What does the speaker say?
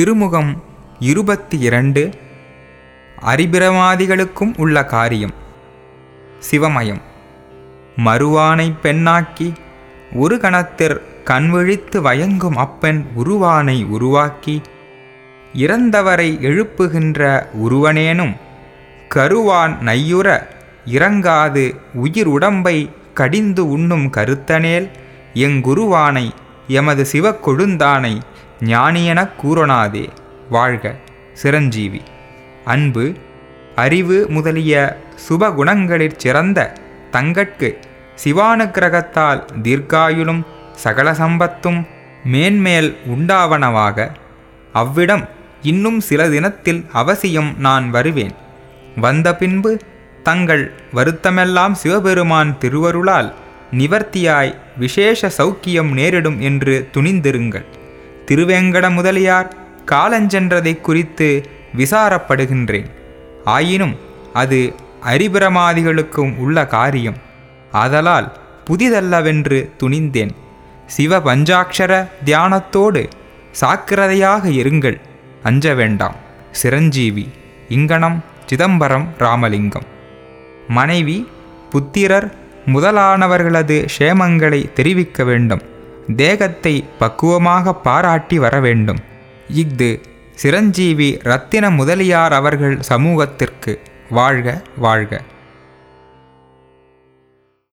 திருமுகம் இருபத்தி இரண்டு அரிபிரமாதிகளுக்கும் உள்ள காரியம். சிவமயம். மறுவானை பெண்ணாக்கி ஒரு கணத்திற் கண்விழித்து வயங்கும் அப்பெண் உருவானை உருவாக்கி இறந்தவரை எழுப்புகின்ற உருவனேனும் கருவான் நையுற இறங்காது உயிர் உடம்பை கடிந்து உண்ணும் கருத்தனேல் எங்குருவானை எமது சிவக்கொழுந்தானை ஞானியெனக் கூறனாதே வாழ்க சிரஞ்சீவி. அன்பு அறிவு முதலிய சுபகுணங்களிற் சிறந்த தங்கட்கு சிவானுக்கிரகத்தால் தீர்க்காயுளும் சகல சம்பத்தும் மேன்மேல் உண்டாவனவாக அவ்விடம் இன்னும் சில தினத்தில் அவசியம் நான் வருவேன். வந்த பின்பு தங்கள் வருத்தமெல்லாம் சிவபெருமான் திருவருளால் நிவர்த்தியாய் விசேஷ சௌக்கியம் நேரிடும் என்று துணிந்திருங்கள். திருவேங்கட முதலியார் காலஞ்சென்றதை குறித்து விசாரப்படுகின்றேன். ஆயினும் அது அரிபிரமாதிகளுக்கும் உள்ள காரியம். ஆதலால் புதிதல்லவென்று துணிந்தேன். சிவ பஞ்சாட்சர தியானத்தோடு சாக்கிரதையாக இருங்கள். அஞ்ச வேண்டாம். சிரஞ்சீவி. இங்கனம் சிதம்பரம் ராமலிங்கம். மனைவி புத்திரர் முதலானவர்களது க்ஷேமங்களை தெரிவிக்க வேண்டும். தேகத்தை பக்குவமாக பாராட்டி வர வேண்டும் இஃது சிரஞ்சீவி ரத்தின முதலியார் அவர்கள் சமூகத்திற்கு வாழ்க வாழ்க.